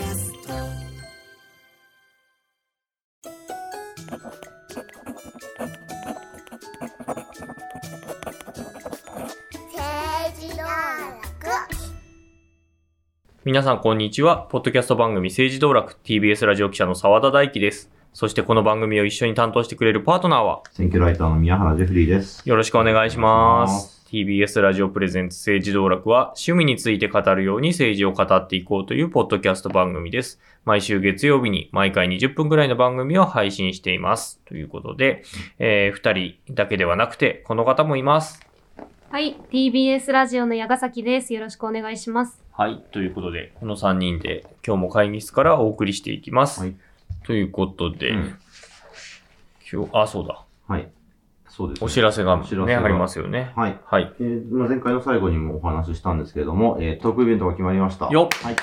キャスト政治道楽皆さんこんにちは。ポッドキャスト番組政治道楽 TBS ラジオ記者の澤田大樹です。そしてこの番組を一緒に担当してくれるパートナーは選挙ライターの宮原ジェフリーです。よろしくお願いします。TBS ラジオプレゼンツ政治道楽は趣味について語るように政治を語っていこうというポッドキャスト番組です。毎週月曜日に毎回20分くらいの番組を配信しています。ということで、えー、二人だけではなくて、この方もいます。はい、TBS ラジオの矢ヶ崎です。よろしくお願いします。はい。ということで、この3人で今日も会議室からお送りしていきます。はいということで、うん今日、あ、そうだ。はい。そうです、ね。お知らせがお知らね、せがありますよね。はい。はい。えーまあ、前回の最後にもお話ししたんですけれども、えートークイベントが決まりました。よっはい。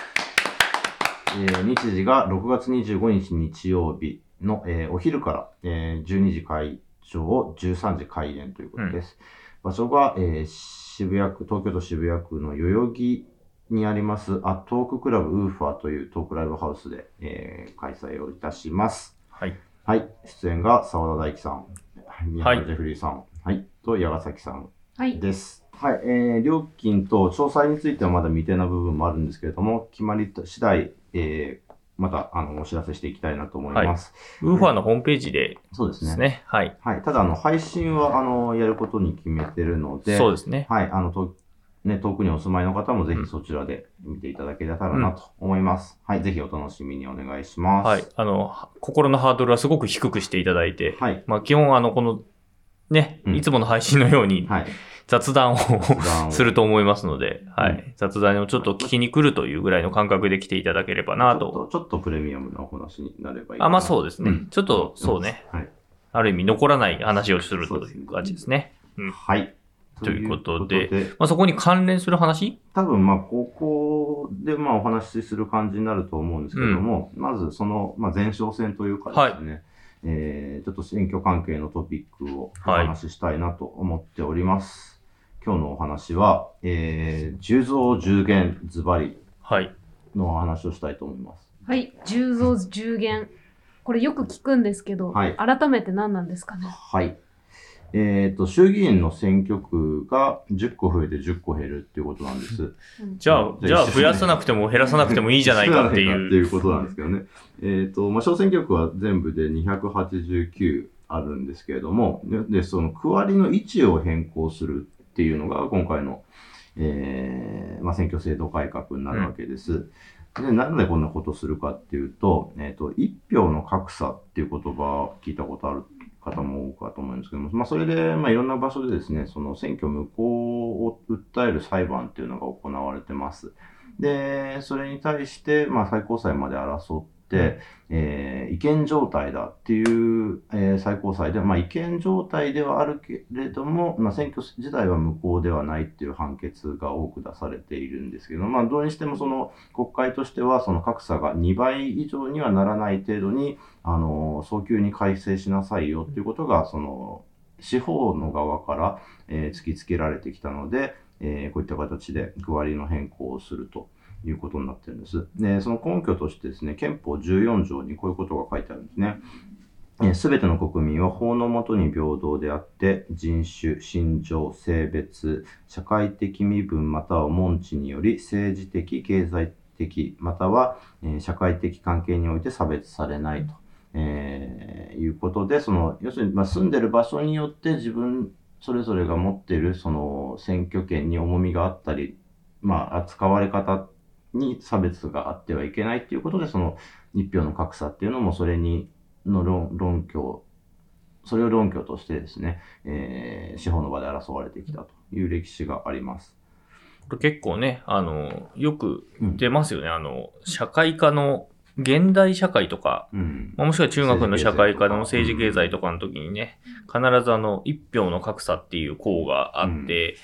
えー日時が6月25日日曜日の、えーお昼から、えー12時会場、13時開演ということです。場所が、えー渋谷区、東京都渋谷区の代々木にあります、アトーククラブウーファーというトークライブハウスで、えー開催をいたします。はい。はい。出演が澤田大樹さん、宮原ジェフリーさん、はい、と矢ヶ崎さんはい。です。はい。えー、料金と詳細についてはまだ未定な部分もあるんですけれども、決まり次第、えー、また、あの、お知らせしていきたいなと思います。ウーファーのホームページでそうですね。ですね。はい。はい。ただ、あの、配信は、あの、やることに決めてるので、そうですね。はい。あの、とね、遠くにお住まいの方もぜうんひそちらで見ていただけたらなと思います。はい。ぜひお楽しみにお願いします。はい。あの、心のハードルはすごく低くしていただいて、はい。まあ基本あの、この、ね、うんいつもの配信のようにはい。雑談をすると思いますので、はうい。雑談をちょっと聞きに来るというぐらいの感覚で来ていただければなと。ちょっと、プレミアムなお話になればいいかな。あ、まあそうですね。うんちょっと、そうね。はい。ある意味残らない話をするという感じですね。はい。ということでというまあそこに関連する話？多分まあ、ここでまあお話しする感じになると思うんですけども、まずその、まあ、前哨戦というかですね、えーちょっと選挙関係のトピックをお話ししたいなと思っております。今日のお話は、えー、10増10減ズバリはい。のお話をしたいと思います。はい、10増10減。これよく聞くんですけど、はい改めて何なんですかね？はい。えっ、と、衆議院の選挙区が10個増えて10個減るっていうことなんです。うんじゃあ、じゃあ増やさなくても減らさなくてもいいじゃないかってっていう。いうことなんですけどね。えっ、と、まあ、小選挙区は全部で289あるんですけれども、で、でその区割りの位置を変更するっていうのが今回の、えーまあ、選挙制度改革になるわけです。で、なんでこんなことするかっていうと、えっ、と、一票の格差っていう言葉を聞いたことある方も多いかと思うんですけども、まあ、それで、まあ、いろんな場所でですね、その選挙無効を訴える裁判っていうのが行われてます。で、それに対して、まあ、最高裁まで争って、えー違憲状態だっていう、えー最高裁で、まあ、違憲状態ではあるけれども、まあ、選挙自体は無効ではないっていう判決が多く出されているんですけど、まあ、どうにしてもその国会としては、その格差が2倍以上にはならない程度に、あの、早急に改正しなさいよっていうことが、その、司法の側から、えー突きつけられてきたので、えーこういった形で区割りの変更をするということになってるんです。で、その根拠としてですね、憲法14条にこういうことが書いてあるんですね。すべての国民は法の下に平等であって、人種、信条、性別、社会的身分または門地により政治的、経済的、または、えー社会的関係において差別されないと、えーいうことで、その、要するに、まあ、住んでる場所によって自分それぞれが持っているその選挙権に重みがあったり、まあ、扱われ方に差別があってはいけないっていうことで、その一票の格差っていうのもそれにの論論拠、それを論拠としてですね、えー司法の場で争われてきたという歴史があります。これ結構ね、あの、よくうん出ますよね。あの、社会科の、現代社会とか、うんまあもしくは中学の社会科の政治経済とか政治経済とかの時にね、必ずあの、一票の格差っていう項があって、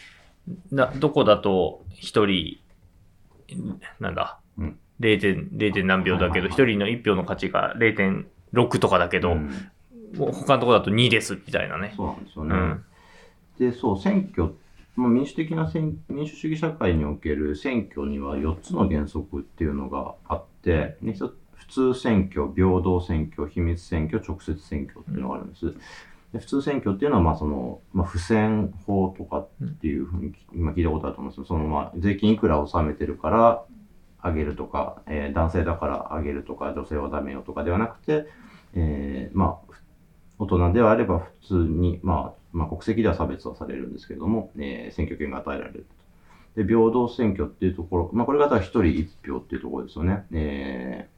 などこだと一人、なんだ、うん 0. 点、0. 点何票だけど、はいはい一人の一票の価値が0.6とかだけど、うん他のとこだと2ですみたいなね。そうなんですよね。うん。で、そう、選挙、まあ、民主的な選民主主義社会における選挙には4つの原則っていうのがあって、普通選挙、平等選挙、秘密選挙、直接選挙っていうのがあるんです。で普通選挙っていうのは、まあその、まあ、不選法とかっていうふうに、今聞いたことあると思うんですけど、その、まあ、税金いくら納めてるから上げるとか、えー男性だから上げるとか、女性はダメよとかではなくて、えーまあ、大人ではあれば普通に、まあ、まあ、国籍では差別はされるんですけども、えー選挙権が与えられると。で、平等選挙っていうところ、まあ、これが一人一票っていうところですよね。えー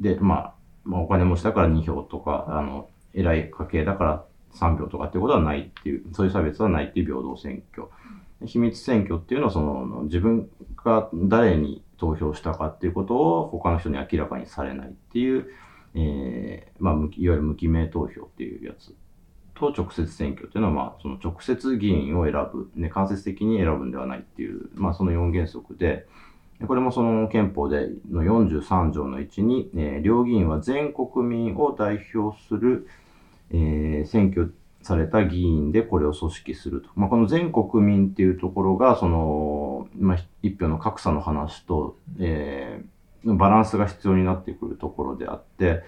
で、まあ、まあ、お金持ちだから2票とか、あの、偉い家系だから3票とかってことはないっていう、そういう差別はないっていう平等選挙。秘密選挙っていうのは、その、自分が誰に投票したかっていうことを他の人に明らかにされないっていう、えーまあ、いわゆる無記名投票っていうやつと直接選挙っていうのは、まあ、その直接議員を選ぶ、ね、間接的に選ぶんではないっていう、まあ、その4原則、でこれもその憲法での43条の1に、えー両議員は全国民を代表する、えー選挙された議員でこれを組織すると。まあ、この全国民っていうところが、その、まあ、一票の格差の話と、えーバランスが必要になってくるところであって、やっ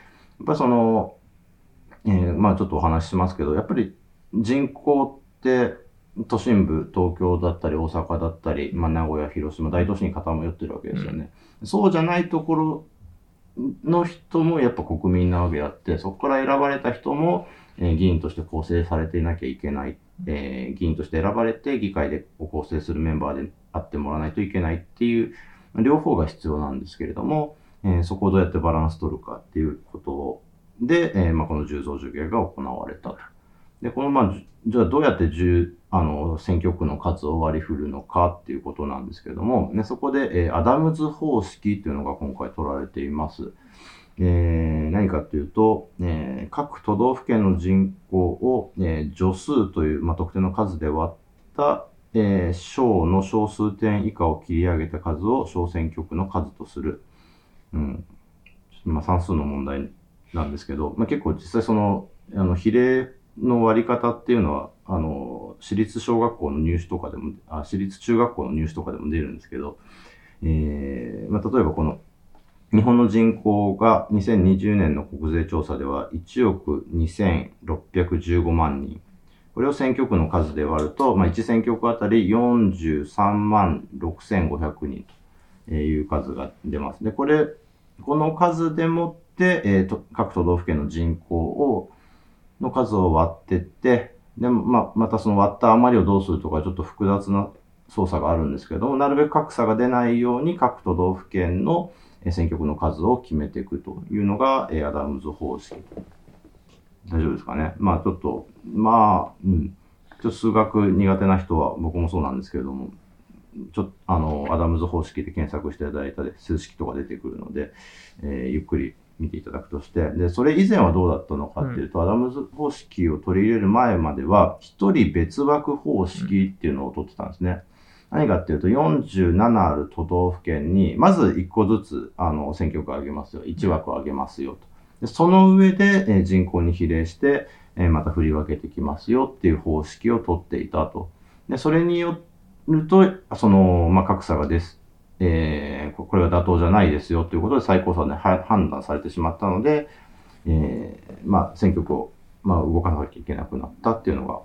ぱりその、えーまあちょっとお話ししますけど、やっぱり人口って都心部、東京だったり大阪だったり、まあ名古屋、広島、大都市に傾ってるわけですよね。そうじゃないところの人もやっぱ国民なわけであって、そこから選ばれた人も、えー議員として構成されていなきゃいけない、えー議員として選ばれて議会で構成するメンバーであってもらわないといけないっていう、両方が必要なんですけれども、えーそこをどうやってバランス取るかっていうことで、えーまあ、この10増10減が行われたと。で、この、まあ、じじゃあどうやって10、あの、選挙区の数を割り振るのかっていうことなんですけども、ね、そこで、えーアダムズ方式っていうのが今回取られています。えー何かっていうと、えー各都道府県の人口を、えー女数という、まあ、特定の数で割った、えー小の小数点以下を切り上げた数を小選挙区の数とする。うん。まあ、算数の問題なんですけど、まあ、結構実際その、あの、比例の割り方っていうのは、あの、私立小学校の入試とかでも、あ私立中学校の入試とかでも出るんですけど、えーまあ、例えばこの、日本の人口が2020年の国税調査では1億2615万人。これを選挙区の数で割ると、まあ、1選挙区あたり43万6500人という数が出ます。で、これ、この数でもって、えーと各都道府県の人口を、の数を割ってって、で、ま、またその割った余りをどうするとか、ちょっと複雑な操作があるんですけども、なるべく格差が出ないように各都道府県の選挙区の数を決めていくというのが、えアダムズ方式。大丈夫ですかね？まあちょっと、まあ、うん。ちょっと数学苦手な人は僕もそうなんですけれども、ちょっと、あの、アダムズ方式で検索していただいたり、数式とか出てくるので、えーゆっくり見ていただくとして、で、それ以前はどうだったのかっていうと、アダムズ方式を取り入れる前までは、一人別枠方式っていうのを取ってたんですね。何かっていうと、47ある都道府県に、まず1個ずつ、あの、選挙区を挙げますよ。1枠を挙げますよと。でその上で、えー人口に比例して、えーまた振り分けてきますよっていう方式を取っていたと。で、それによると、その、まあ、格差がです。えーここれが妥当じゃないですよということで最高裁では判断されてしまったので、えーまあ、選挙区を、まあ、動かなきゃいけなくなったっていうのが、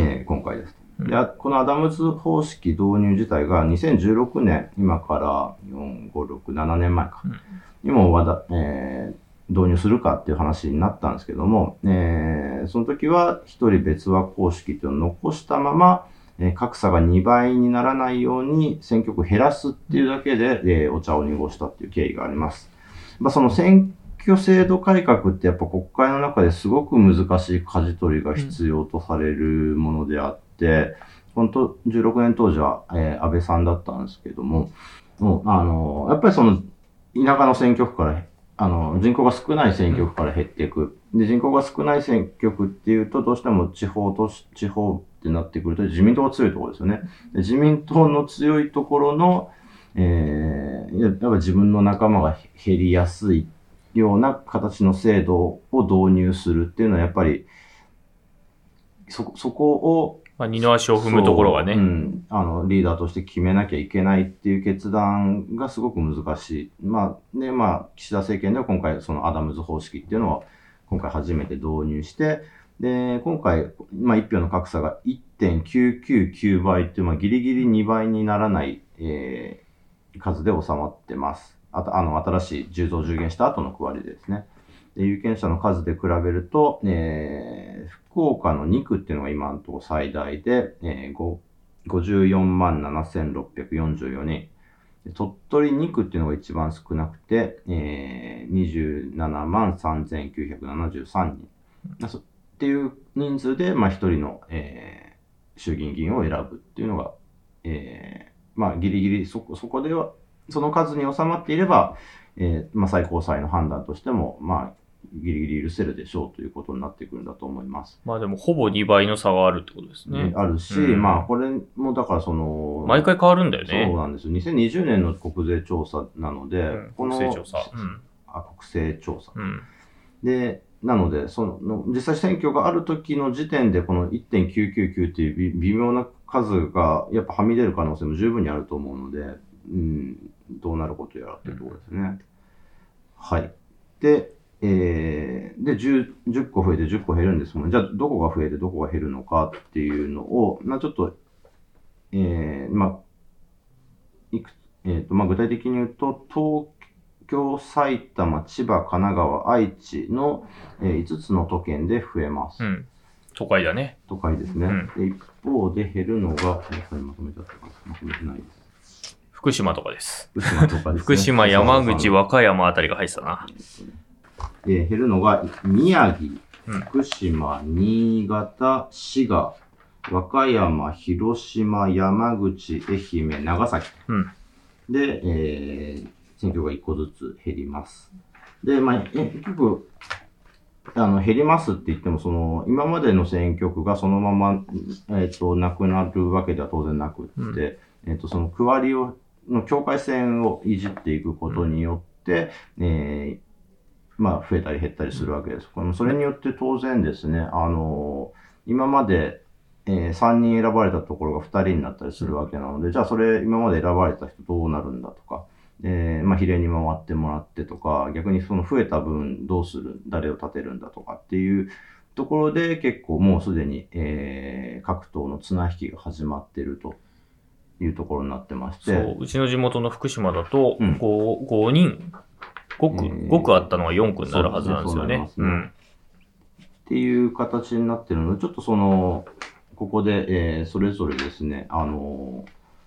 えー今回です。であこのアダムズ方式導入自体が2016年、今から4、5、6、7年前か、にもわだ、えー導入するかっていう話になったんですけども、えーその時は一人別枠方式っていうのを残したまま、えー格差が2倍にならないように選挙区減らすっていうだけで、えーお茶を濁したっていう経緯があります。まあ、その選挙制度改革ってやっぱ国会の中ですごく難しい舵取りが必要とされるものであって、本当16年当時は、えー安倍さんだったんですけども、もうあのやっぱりその田舎の選挙区からあの、人口が少ない選挙区から減っていく。で、人口が少ない選挙区っていうと、どうしても地方都市、地方ってなってくると、自民党が強いところですよね。で自民党の強いところの、えー、やっぱ自分の仲間が減りやすいような形の制度を導入するっていうのは、やっぱり、そ、そこを、まあ、二の足を踏むところがね。そううん。あの、リーダーとして決めなきゃいけないっていう決断がすごく難しい。まあ、で、まあ、岸田政権では今回、そのアダムズ方式っていうのを今回初めて導入して、で、今回、まあ、一票の格差が1.999倍っていう、まあ、ギリギリ2倍にならない、えー数で収まってます。あと、あの、新しい10増10減した後の区割りですね。で有権者の数で比べると、えー福岡の2区っていうのが今のところ最大で、えー、54万7644人。鳥取2区っていうのが一番少なくて、えー、27万3973人。っていう人数で、まあ、一人の、えー衆議院議員を選ぶっていうのが、えーまあ、ギリギリそこ、そこでは、その数に収まっていれば、えーまあ、最高裁の判断としても、まあ、ギリギリ許せるでしょうということになってくるんだと思います。まあでも、ほぼ2倍の差があるってことですねで。あるし、うんまあ、これもだからその、毎回変わるんだよそうね。なんですよ。2020年の国税調査なので、うんこの国勢調査。うん。あ国勢調査。うん。で、なので、その、実際選挙がある時の時点で、この1.999っていう微微妙な数が、やっぱはみ出る可能性も十分にあると思うので、うん、どうなることやらっていうところですね。はい。で、えー、で、10、10個増えて10個減るんですもん。じゃあ、どこが増えてどこが減るのかっていうのを、まあちょっと、えー、まあ、いく、えっ、と、まあ具体的に言うと、東京、埼玉、千葉、神奈川、愛知の、えー5つの都県で増えます。うん。都会だね。都会ですね。うんで一方で減るのが、これまとめちゃったかなまとめてないです。福島とかです。福島とかですね。福島、山口、は、和歌山あたりが入ってたな。えー減るのが、宮城、うん福島、新潟、滋賀、和歌山、広島、山口、愛媛、長崎。うんで、えー選挙が1個ずつ減ります。で、まあ、え結局、あの、減りますって言っても、その、今までの選挙区がそのまま、えっ、と、なくなるわけでは当然なくって、うんえっ、と、その区割りを、の境界線をいじっていくことによって、えーまあ、増えたり減ったりするわけです。これもそれによって当然ですね、あの今まで、え3人選ばれたところが2人になったりするわけなので、じゃあそれ今まで選ばれた人どうなるんだとか、えーまあ、比例に回ってもらってとか、逆にその増えた分どうする、誰を立てるんだとかっていうところで結構もうすでに、えー各党の綱引きが始まっているというところになってまして、そう、うちの地元の福島だと、うん 5, 5人、5区、えー5区あったのが4区になるはずなんですよね。っていう形になってるので、ちょっとその、ここで、えーそれぞれですね、あの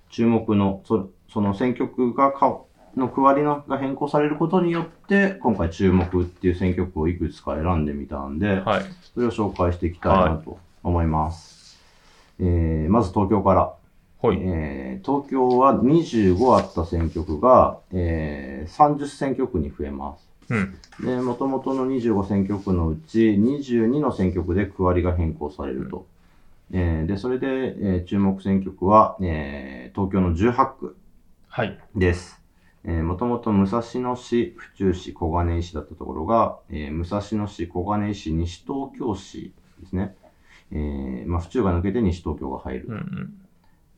注目の、そその選挙区がか、の区割りのが変更されることによって、今回注目っていう選挙区をいくつか選んでみたんで、はい。それを紹介していきたいなと思います。えーまず東京から。ほい。えー東京は25あった選挙区が、えー30選挙区に増えます。うん。で、元々の25選挙区のうち22の選挙区で区割りが変更されると。えーで、それで、えー注目選挙区は、えー東京の18区はい。です。えー、もともと武蔵野市、府中市、小金井市だったところが、えー武蔵野市、小金井市、西東京市ですね。えーまあ、府中が抜けて西東京が入る。うんうん。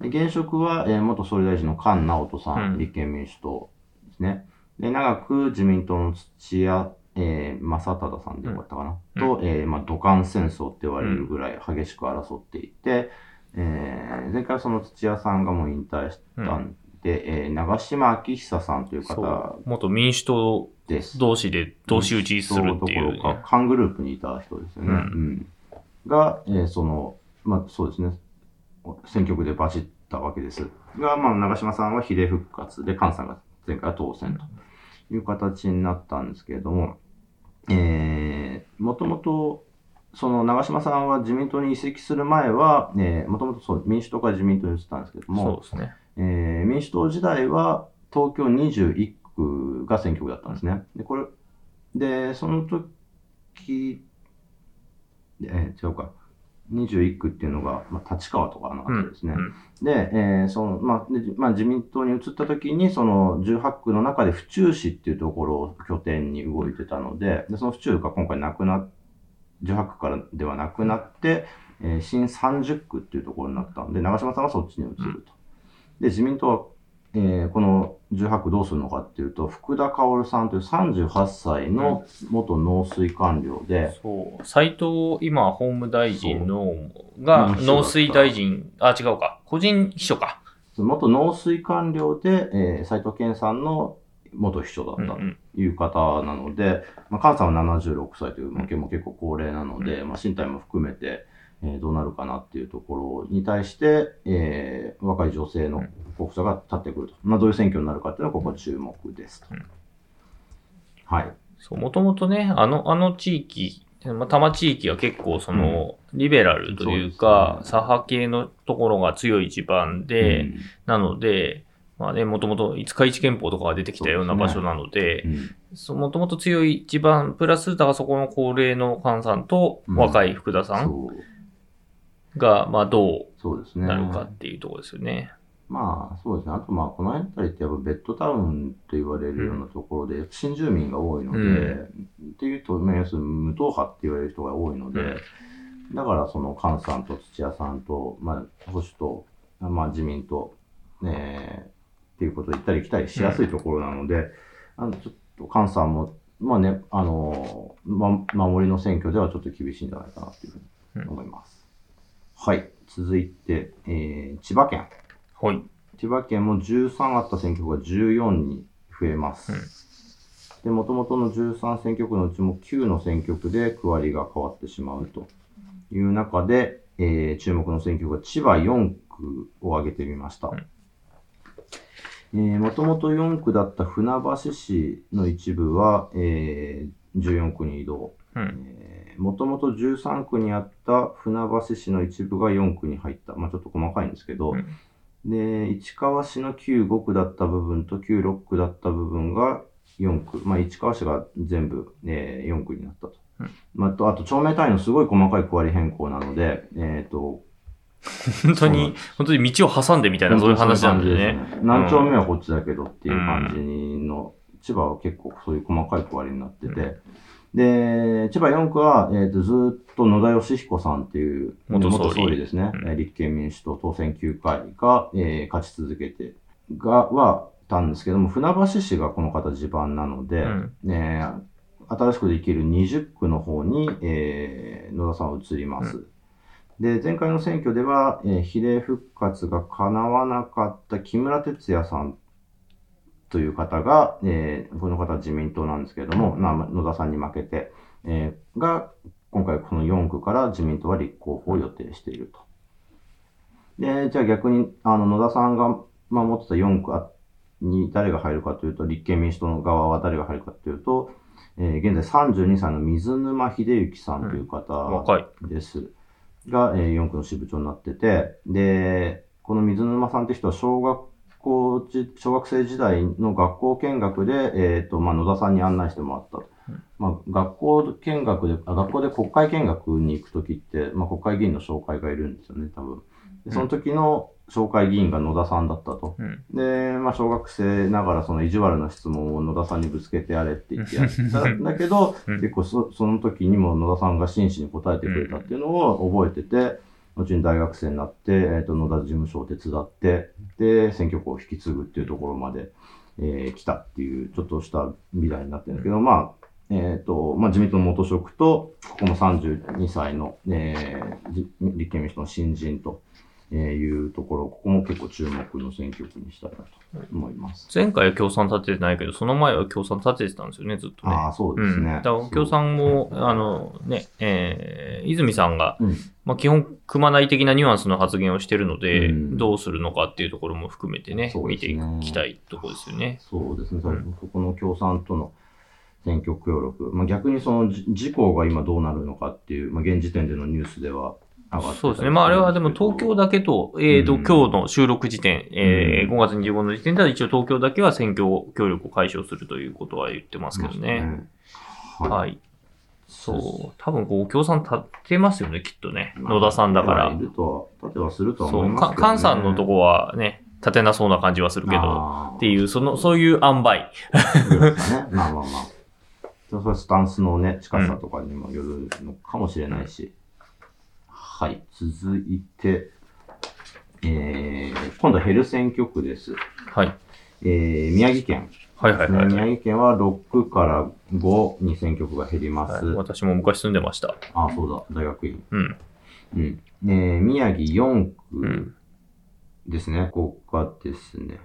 で現職は、えー元総理大臣の菅直人さん、うん立憲民主党ですね。で、長く自民党の土屋、えー正忠さんでよかったかな。うんと、えーまあ、土管戦争って言われるぐらい激しく争っていて、えー前回その土屋さんがもう引退したんで、えー長島昭久さんというそ方う。元民主党です。同士で同士打ちするっていう、どころかね。、カングループにいた人ですよね。うんうんが、えーその、まあそうですね、選挙区でバチったわけです。が、まあ長島さんは比例復活で、菅さんが前回は当選という形になったんですけれども、えー、もともと、その長島さんは自民党に移籍する前は、えー、もともとそう民主党から自民党に移ったんですけどそうも、ですね。えー民主党時代は東京21区が選挙区だったんですね。で、これ、で、その時、えー違うか、21区っていうのが、まあ、立川とかのあたりですね。うんで、えーその、まあ、でまあ、自民党に移った時に、その18区の中で府中市っていうところを拠点に動いてたので、でその府中が今回なくなっ18区からではなくなって、えー新30区っていうところになったんで、長嶋さんはそっちに移ると。で、自民党は、えーこの18区どうするのかっていうと、福田薫さんという38歳の元農水官僚で、そう。斎藤、今、法務大臣の、が、農水大臣、あ、違うか。個人秘書か。元農水官僚で、えー、斉藤健さんの元秘書だったうんうん。という方なので、まあ、菅さんは76歳という、まあ、結構結構高齢なので、まあ、身体も含めて、えーどうなるかなっていうところに対して、えー若い女性の候補者が立ってくると。まあ、どういう選挙になるかっていうのは、ここ注目ですと。うん。はい。そう、もともとね、あの、あの地域、まあ、多摩地域は結構その、リベラルというか、ね。左派系のところが強い地盤で、うん。なので、まあね、もともと五日市憲法とかが出てきたような場所なので、もともと強い地盤、プラス、だからそこの高齢の菅さんとうん。若い福田さんが、まあどそうですね。うなるかっていうところですよね。まあ、そうですね。あと、まあ、この辺りってやっぱベッドタウンと言われるようなところで、新住民が多いので、うんっていうと、まあ要するに無党派って言われる人が多いので、だからその菅さんと土屋さんと、まあ、保守と、まあ、自民と、ねっていうことで行ったり来たりしやすいところなので、あのちょっと菅さんも、まあね、あの、ま、守りの選挙ではちょっと厳しいんじゃないかなというふうに思います。はい。続いて、えー千葉県。はい。千葉県も13あった選挙区が14に増えます。うんで、元々の13選挙区のうちも9の選挙区で区割りが変わってしまうという中で、えー注目の選挙区が千葉4区を挙げてみました。うんえー、もともと4区だった船橋市の一部は、えー14区に移動。うん。もともと13区にあった船橋市の一部が4区に入った。まあちょっと細かいんですけど、うんで、市川市の旧5区だった部分と旧6区だった部分が4区。まあ市川市が全部、えー4区になったと。うんまあ、あと、あと町名単位のすごい細かい区割り変更なので、えっ、と、本当に、本当に道を挟んでみたいな、そういう話なんでね。す何丁目はこっちだけどっていう感じの、千葉は結構そういう細かい区割りになってて、で、千葉4区は、えっ、と、ずーっと野田義彦さんっていう、元総理。ですね、うん。えー立憲民主党当選9回が、えー勝ち続けて、が、は、たんですけども、船橋市がこの方地盤なので、うん。ね新しくできる20区の方に、えー野田さんは移ります。で、前回の選挙では、えー比例復活が叶わなかった木村哲也さんという方が、えーこの方は自民党なんですけれども、まあ野田さんに負けて、えーが、今回この4区から自民党は立候補を予定していると。で、じゃあ逆に、あの、野田さんが守ってた4区に誰が入るかというと、立憲民主党の側は誰が入るかというと、えー現在32歳の水沼秀幸さんという方。です。が、えー4区の支部長になってて、で、この水沼さんって人は小学校じ、小学生時代の学校見学で、えっ、と、まあ、野田さんに案内してもらったと。まあ、学校見学で、あ学校で国会見学に行くときって、まあ、国会議員の紹介がいるんですよね、多分。でその時の紹介議員が野田さんだったと。うん。で、まあ、小学生ながらその意地悪な質問を野田さんにぶつけてやれって言ってやったんだけど、うん結構そその時にも野田さんが真摯に答えてくれたっていうのを覚えてて、後に大学生になって、えっ、と、野田事務所を手伝って、で、選挙区を引き継ぐっていうところまで、えー来たっていう、ちょっとした未来になってるんですけど、まあ、えっ、と、まあ、自民党の元職と、ここも32歳の、えー立憲民主党の新人と、えーいうところ、ここも結構注目の選挙区にしたいなと思います。前回は共産立ててないけど、その前は共産立ててたんですよね、ずっとね。ああ、そううん。ですね。だから共産も、あのね、えー、泉さんが、うんまあ、基本、組まない的なニュアンスの発言をしてるので、うんどうするのかっていうところも含めてね、ね見ていきたいところですよね。そうですね、うんそこの共産との選挙協力、まあ、逆にそのじ自公が今どうなるのかっていう、まあ、現時点でのニュースではそうですね。まあ、あれはでも東京だけと、えーと、うん今日の収録時点、えーうん5月25の時点では一応東京だけは選挙協力を解消するということは言ってますけどね。はい。はい。そう。多分、こう、共産立てますよね、きっとね。野田さんだから立てはするとはそう、思いますけど、ね。か菅さんのとこはね、立てなそうな感じはするけど、っていう、その、そういう塩梅。ぐらいですかね。まあまあまあ。それはスタンスのね、近さとかにもよるのかもしれないし。はい。続いて、えー、今度はヘル選挙区です。はい。えー、宮城県。はいはいはい、宮城県は6から5に選挙区が減ります。はい私も昔住んでました。あ、そうだ、大学院。うん。うん。えー、宮城4区うん。ですね。ここがですね。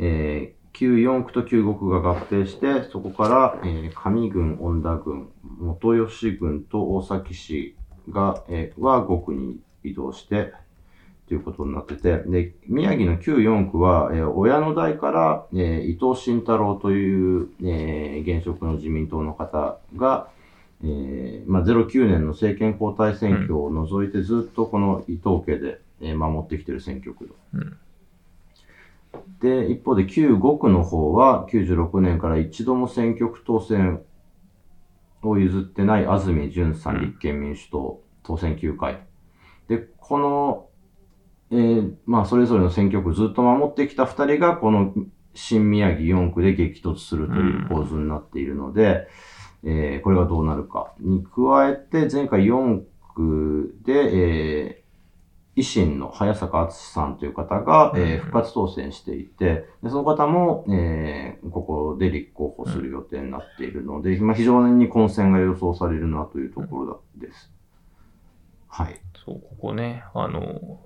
えー、旧4区と旧5区が合併して、そこから、えー、上郡、恩田郡、元吉郡と大崎市が、えー、は5区に移動して、ということになってて、で、宮城の旧4区は、えー親の代から、えー伊藤慎太郎という、えー現職の自民党の方が、えーまあ、09年の政権交代選挙を除いてずっとこの伊藤家で、えー守ってきてる選挙区と。うんで、一方で旧5区の方は96年から一度も選挙区当選を譲ってない安住淳さん、うん立憲民主党、当選9回。で、この、えーまあ、それぞれの選挙区ずっと守ってきた2人が、この新宮城4区で激突するという構図になっているので、えーこれがどうなるかに加えて、前回4区で、えー維新の早坂敦さんという方が、えー復活当選していて、でその方も、えーここで立候補する予定になっているので、まあ、非常に混戦が予想されるなというところです。はい。そう、ここね、あの、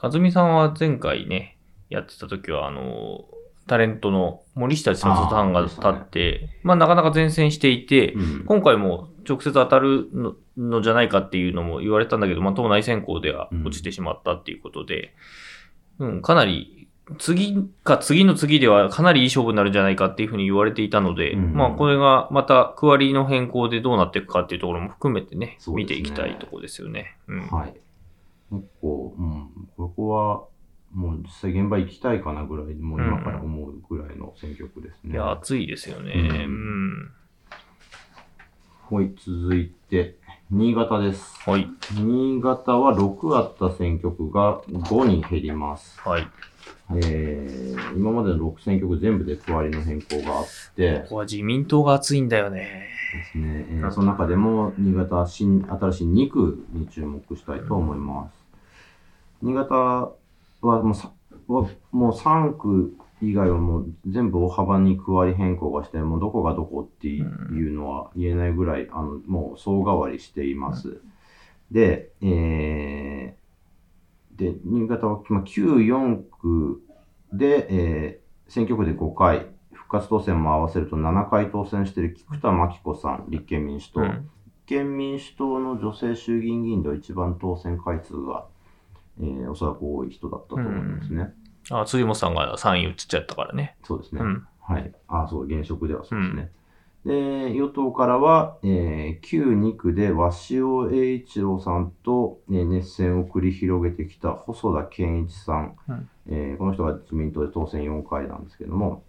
安住さんは前回ね、やってた時は、あの、タレントの森下千里さんが立って、まあなかなか前線していて、うん今回も直接当たるののじゃないかっていうのも言われたんだけど、まあ党内選考では落ちてしまったっていうことで、うん、かなり、次か次の次ではかなりいい勝負になるんじゃないかっていうふうに言われていたので、うんまあこれがまた区割りの変更でどうなっていくかっていうところも含めてね、ねていきたいところですよね。うん。はい。結構、うん、ここは、もう実際現場行きたいかなぐらい、もう今から思うぐらいの選挙区ですね。いや、暑いですよね。ううんん。はい、続いて、新潟です。はい。新潟は6あった選挙区が5に減ります。はい。えー、今までの6選挙区全部で区割りの変更があってこ、こは自民党が暑いんだよね。ですね、えーその中でも新潟新、新しい2区に注目したいと思います。新潟はもうもう3区以外はもう全部大幅に区割り変更がして、もうどこがどこっていうのは言えないぐらい、あの、もう総変わりしています。で、えー、で、新潟は、まあ、旧4区で、えー、選挙区で5回、復活当選も合わせると7回当選している菊田真紀子さん、立憲民主党。うん。立憲民主党の女性衆議院議員では一番当選回数が、えーおそらく多い人だったと思いますね。あ、辻本さんが3位移っちゃったからね。そうですね。うん。はい。あ、そう、現職ではそうですね。で、与党からは、えー旧2区で鷲尾栄一郎さんと、えー熱戦を繰り広げてきた細田健一さん、うんえーこの人が自民党で当選4回なんですけども、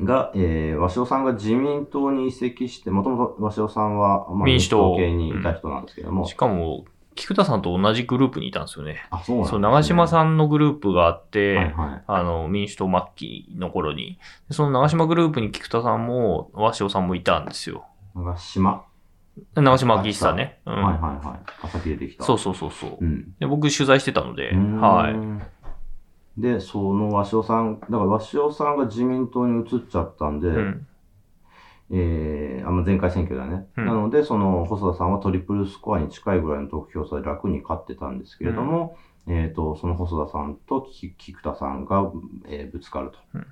が、えー、鷲尾さんが自民党に移籍して、もともと鷲尾さんは、まあ、民主党系にいた人なんですけども、しかも、菊田さんと同じグループにいたんですよね。あ、そうなんですそう、ね長島さんのグループがあって、はいはい。あの、民主党末期の頃に、でその長島グループに菊田さんも、鷲尾さんもいたんですよ。長島、長島昭久ね。うん。はいはいはい。あ、先出てきた。そうそうそうそう。うん。で僕取材してたので、はい。で、その鷲尾さん、だから鷲尾さんが自民党に移っちゃったんで、うん。えー、あまあ前回選挙だね。うんなので、その細田さんはトリプルスコアに近いぐらいの得票差で楽に勝ってたんですけれども、えっ、と、その細田さんとき菊田さんが、えーぶつかると。うん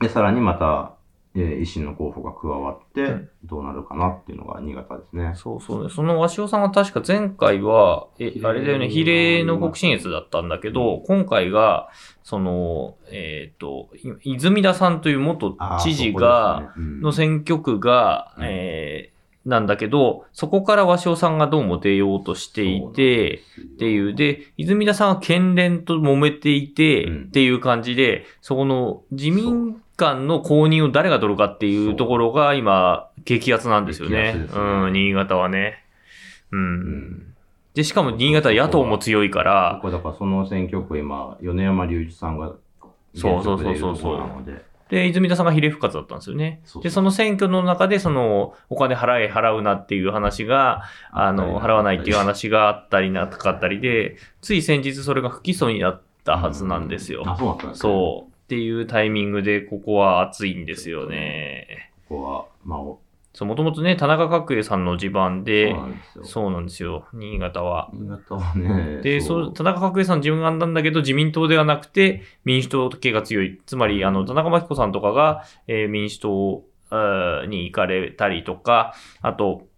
で、さらにまた、えー維新の候補が加わって、うん。どうなるかなっていうのが新潟ですね。そうそうね。その鷲尾さんは確か前回は、えあれだよね、比例の北信越だったんだけど、今回が、その、えっ、と、い泉田さんという元知事が、、そこですね。の選挙区が、うん。えーなんだけど、そこから鷲尾さんがどうも出ようとしていて、っていう、で、泉田さんは県連と揉めていて、うん。っていう感じで、そこの自民間の公認を誰が取るかっていうところが今、激アツなんですよね。ねうん、新潟はね。うん。うんで、しかも新潟は野党も強いからこ、こだからその選挙区今、米山隆一さんがそうそうそうそう現職で泉田さんが比例復活だったんですよね。そうそうで、その選挙の中で、その、お金払え、払うなっていう話が、あの、払わないっていう話があったりなかったりで、つい先日それが不起訴になったはずなんですよ。あ、そうだったんですねそう。っていうタイミングで、ここは熱いんですよね。ここは、まあ、おそう、もともとね、田中角栄さんの地盤でそう、なんですよ。新潟は。新潟はね、で、そう、田中角栄さん自分がなんだけど、自民党ではなくて、民主党系が強い。つまり、あの、田中真紀子さんとかが、えー民主党に行かれたりとか、あと、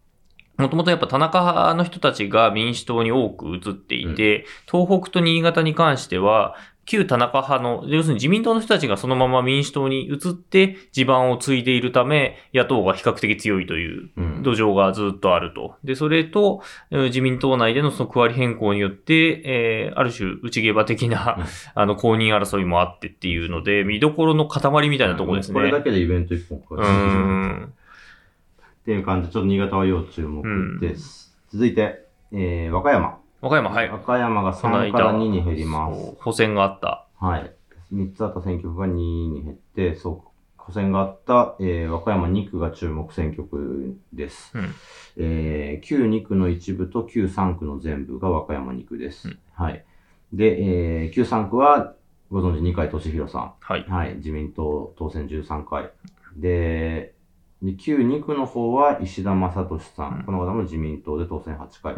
もともとやっぱ田中派の人たちが民主党に多く移っていて、東北と新潟に関しては、旧田中派の、要するに自民党の人たちがそのまま民主党に移って地盤を継いでいるため、野党が比較的強いといううん土壌がずっとあると。で、それと、えー自民党内でのその区割り変更によって、えーある種内ゲバ的な、うんあの、公認争いもあってっていうので、見どころの塊みたいなところですね。これだけでイベント一本かうん。っていう感じで、ちょっと新潟は要注目です。続いて、えー、和歌山。和歌山、はい。和歌山がこの3から2に減ります。補選があった。はい。3つあった選挙区が2に減って、そう、補選があった、えー、和歌山2区が注目選挙区です。うんえー、旧2区の一部と旧3区の全部が和歌山2区です。うんはい。で、えー、旧3区は、ご存知、二階俊博さはいん。。はい。自民党当選13回。で、で旧2区の方は石田正俊さん。うんこの方も自民党で当選8回。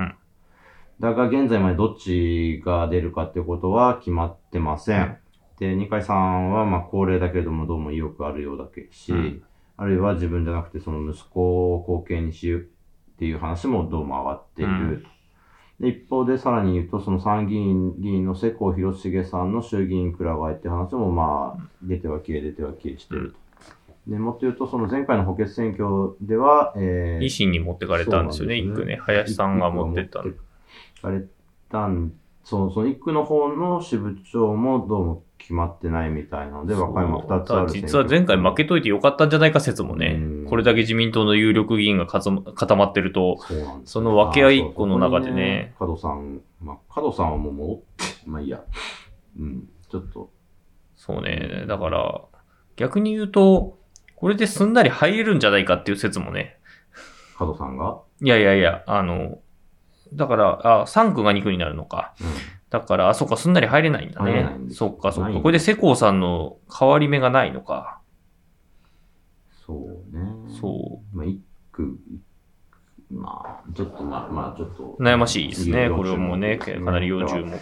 うんだが現在までどっちが出るかってことは決まってません。で、二階さんはまあ高齢だけれどもどうも意欲あるようだけし、うんあるいは自分じゃなくてその息子を後継にしようっていう話もどうも上がっている。で一方でさらに言うと、その参議院議員の世耕弘成さんの衆議院くら替えって話もまあ出ては消え出ては消えしていると。で、もっと言うと、その前回の補欠選挙では、えー維新に持ってかれたんですよね、一区ね。林さんが持ってったの持。かれたん、そう、その一区の方の支部長もどうも決まってないみたいなので、和歌山2つある実は前回負けといてよかったんじゃないか説もねうん、これだけ自民党の有力議員が固ま固まってると、そその分け合い一個の中でね。ね角さん、まあ、角さんはもう戻って、まあいいや。うん、ちょっと、そうね。だから、逆に言うと、これですんなり入れるんじゃないかっていう説もね。角さんが、いやいやいや、あの、だから、あ、3区が2区になるのか。うん、だから、あ、そっか、すんなり入れないんだねそっか、そっか。これで世耕さんの変わり目がないのか。そうね。そう。まあ、一区、まあ、ちょっと、まあ、まあ、ちょっと。悩ましいですね。要これもね、かなり要注目。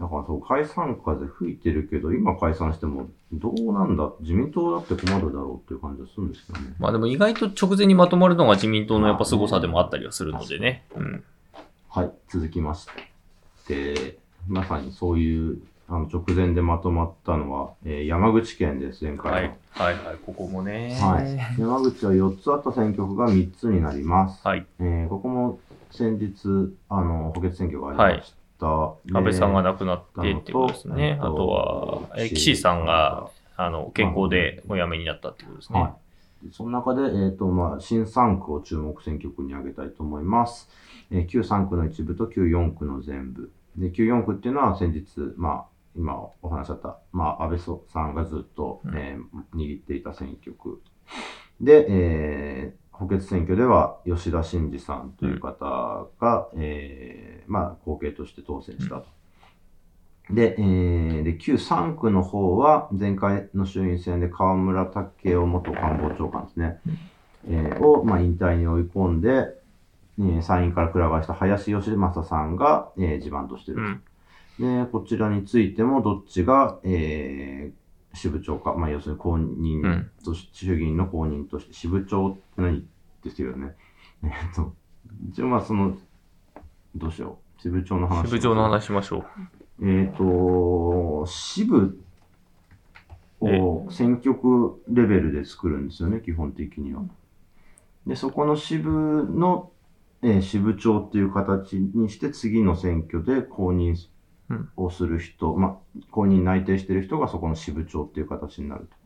だからそう、解散風吹いてるけど、今解散しても、どうなんだ自民党だって困るだろうっていう感じがするんですけどね。まあでも意外と直前にまとまるのが自民党のやっぱ凄さでもあったりはするのでね。うん。はい、続きまして、まさにそういう、あの、直前でまとまったのは、えー山口県です、前回の。はい。はいはい。ここもね。はい。山口は4つあった選挙区が3つになります。はい。えーここも先日、あの、補欠選挙がありました。で安倍さんが亡くなってってことですね。あととは、え岸さんが、あの、健康でお辞めになったってことですね。はい。その中で、えっ、と、まあ、新3区を注目選挙区に挙げたいと思います。えー旧3区の一部と旧4区の全部。で、旧4区っていうのは先日、まあ、今お話しあった、まあ、安倍さんがずっと、うんえー握っていた選挙区。で、えー補欠選挙では吉田真二さんという方が、えーまあ、後継として当選したと。で、えーで、旧3区の方は、前回の衆院選で河村武雄元官房長官ですね、えーを、まあ、引退に追い込んで、えー参院からくら替えした林義正さんが、えー地盤としているうん。で、こちらについても、どっちが、えー支部長か、まあ、要するに公認うんとし、衆議院の公認として、支部長って何ですよね。えーっと、一応まあ、その、どうしよう。支部長の話。支部長の話しましょう。えっ、と、支部を選挙区レベルで作るんですよね、基本的には。で、そこの支部の、えー支部長っていう形にして、次の選挙で公認うん。をする人、まあ、公認内定してる人がそこの支部長っていう形になると。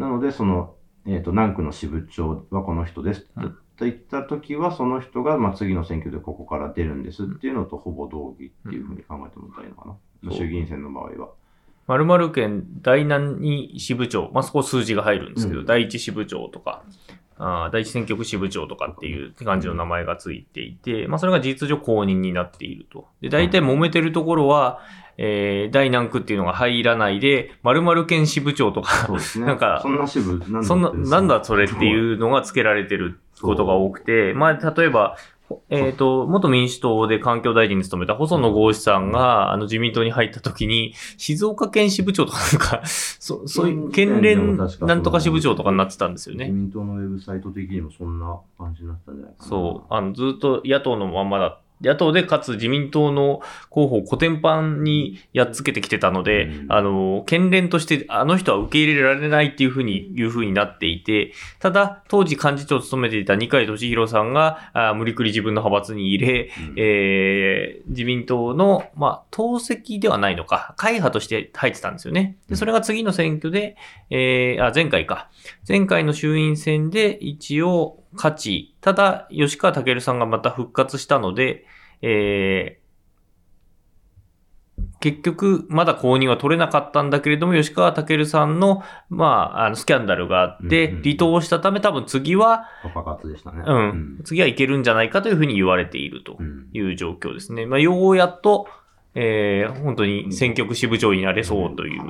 なので、その、えっ、と、何区の支部長はこの人ですうんと言ったときは、その人が、まあ、次の選挙でここから出るんですっていうのとほぼ同義っていうふうに考えてもらったらいいのかな。そう衆議院選の場合は。〇〇県第何支部長、まあ、そこ数字が入るんですけど、うん第一支部長とか、あー第一選挙区支部長とかっていう感じの名前がついていて、まあ、それが事実上公認になっていると。で、大体揉めてるところは、えー、第何区っていうのが入らないで、〇〇県支部長とか、ね。なんかそんな支部、なんだそんな、なんだそれっていうのが付けられてることが多くて、まあ、例えば、えっ、と、元民主党で環境大臣に務めた細野豪志さんが、あの、自民党に入った時に、静岡県支部長とかなんか、そそういう、県連なんとか支部長とかになってたんですよね。自民党のウェブサイト的にもそんな感じになったんじゃないかな。そう。あの、ずっと野党のまんまだ。野党でかつ自民党の候補をコテンパンにやっつけてきてたので、うんあの、県連としてあの人は受け入れられないっていうふうに、いうふうになっていて、ただ、当時幹事長を務めていた二階俊博さんが、あ無理くり自分の派閥に入れ、うんえー、自民党の、まあ、党籍ではないのか、会派として入ってたんですよね。で、それが次の選挙で、えー、あ、前回か。前回の衆院選で一応勝ち、ただ、吉川健さんがまた復活したので、えー、結局、まだ公認は取れなかったんだけれども、吉川健さんの、まあ、あの、スキャンダルがあって、うんうん離党したため多分次は、パパ活でしたね。うん、次はいけるんじゃないかというふうに言われているとうん。いう状況ですね。まあ、ようやっと、えー、本当に選挙区支部長になれそうという。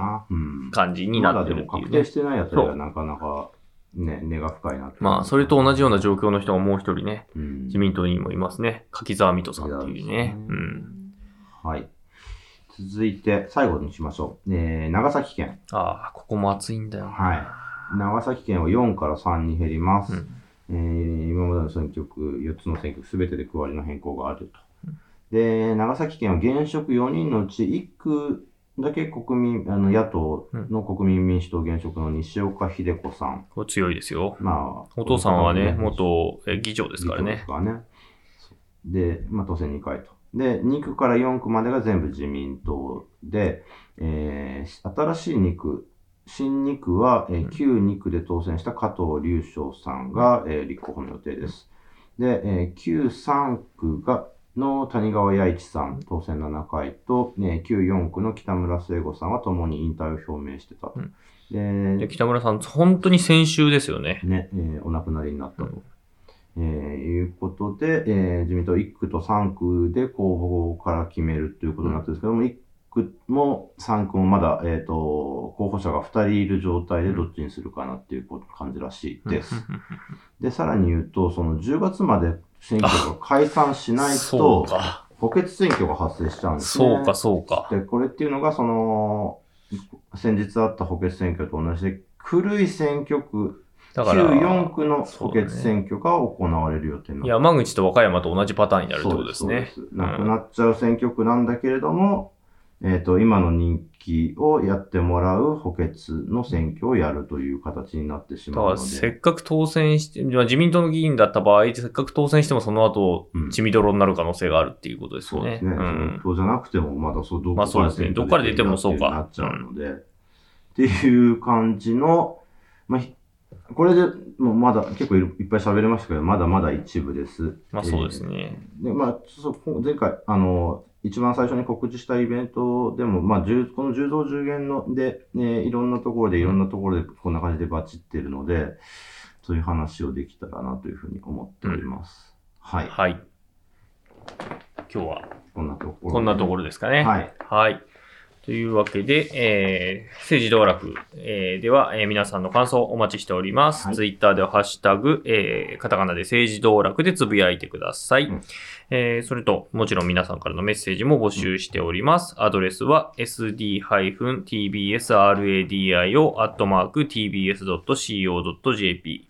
感じになってるっていうねまだでも確定。してないやつがなかなか、ね、根が深いなまあ、それと同じような状況の人がもう一人ね、うん自民党にもいますね。柿沢水戸さんっていうね。そうねうん。はい。続いて、最後にしましょう。えー、長崎県。ああ、ここも暑いんだよな。はい。長崎県は4から3に減ります。うんえー今までの選挙区、4つの選挙区すべてで区割りの変更があると。で、長崎県は現職4人のうち1区だけ国民、あの野党の国民民主党現職の西岡秀子さん。これ強いですよ。まあ、お父さんはね、元議長ですからねです。からね。で、まあ、当選2回と。で、2区から4区までが全部自民党で、えー新しい2区、新2区は、えー旧2区で当選した加藤隆翔さんが、えー立候補の予定です。で、えー旧3区が、の谷川弥一さん、当選7回と、ね、旧4区の北村聖吾さんは共に引退を表明してたと。でで、北村さん、本当に先週ですよね。ね、えーお亡くなりになったと。うんえーいうことで、えー自民党1区と3区で候補から決めるということになってるんですけども、1区も3区もまだ、えっ、と、候補者が2人いる状態でどっちにするかなっていう感じらしいです。で、さらに言うと、その10月まで選挙が解散しないと、か。補欠選挙が発生しちゃうんですね。そうか、そうか。で、これっていうのが、その、先日あった補欠選挙と同じで、古い選挙区、旧だから、4区の補欠選挙が行われる予定になって山口と和歌山と同じパターンになるってことですね。すなくなっちゃう選挙区なんだけれども、えっ、と、今の人気をやってもらう補欠の選挙をやるという形になってしまうので。せっかく当選して、まあ自民党の議員だった場合、せっかく当選してもその後うん、血みどろになる可能性があるっていうことですよね。そうですね。んそうじゃなくても、まだそう、どこまあそうですねどっから出てもそうかなっちゃうので、っていう感じの、まあ、ひこれでもうまだ結構いっぱい喋れましたけど、まだまだ一部です。まあそうですね。で、まあ、そう前回、あの、一番最初に告知したイベントでも、まあ、10この10増10減ので、ね、いろんなところで、いろんなところでこんな感じでバチってるので、そういう話をできたらなというふうに思っております。はい。はい。今日はこんなところで。こんなところですかね。はい。はい。というわけで、えー、政治道楽、えーでは、えー皆さんの感想をお待ちしております。はいツイッターではハッシュタグ、えー、カタカナで政治道楽でつぶやいてください。うんえーそれと、もちろん皆さんからのメッセージも募集しております。アドレスは sd-tbsradio.tbs.co.jp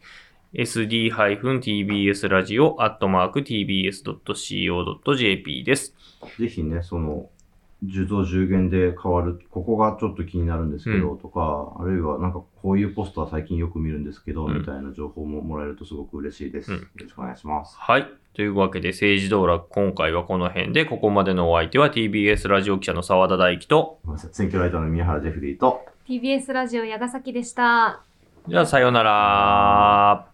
sd-tbsradio.tbs.co.jp です。ぜひね、その、10増10減で変わる、ここがちょっと気になるんですけど、うとか、あるいはなんかこういうポスター最近よく見るんですけど、うんみたいな情報ももらえるとすごく嬉しいです。うんよろしくお願いします。はい。というわけで、政治道楽、今回はこの辺で、ここまでのお相手は TBS ラジオ記者の澤田大樹と、ごめんなさい選挙ライターの宮原ジェフリーと、TBS ラジオ矢ヶ崎でした。じゃあさようなら。